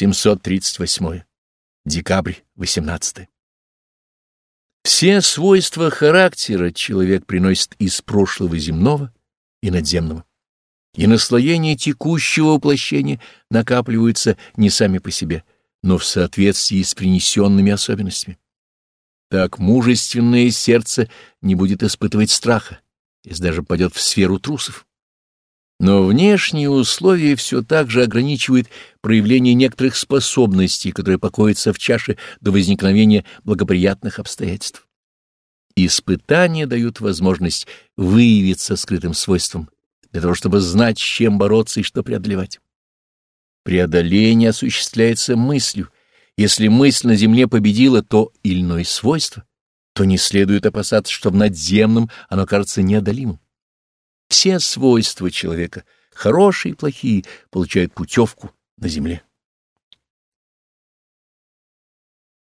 738. Декабрь 18. Все свойства характера человек приносит из прошлого земного и надземного, и наслоения текущего воплощения накапливаются не сами по себе, но в соответствии с принесенными особенностями. Так мужественное сердце не будет испытывать страха, если даже пойдет в сферу трусов. Но внешние условия все так же ограничивают проявление некоторых способностей, которые покоятся в чаше до возникновения благоприятных обстоятельств. Испытания дают возможность выявиться скрытым свойством, для того чтобы знать, с чем бороться и что преодолевать. Преодоление осуществляется мыслью. Если мысль на земле победила то или иное свойство, то не следует опасаться, что в надземном оно кажется неодолимым. Все свойства человека, хорошие и плохие, получают путевку на земле.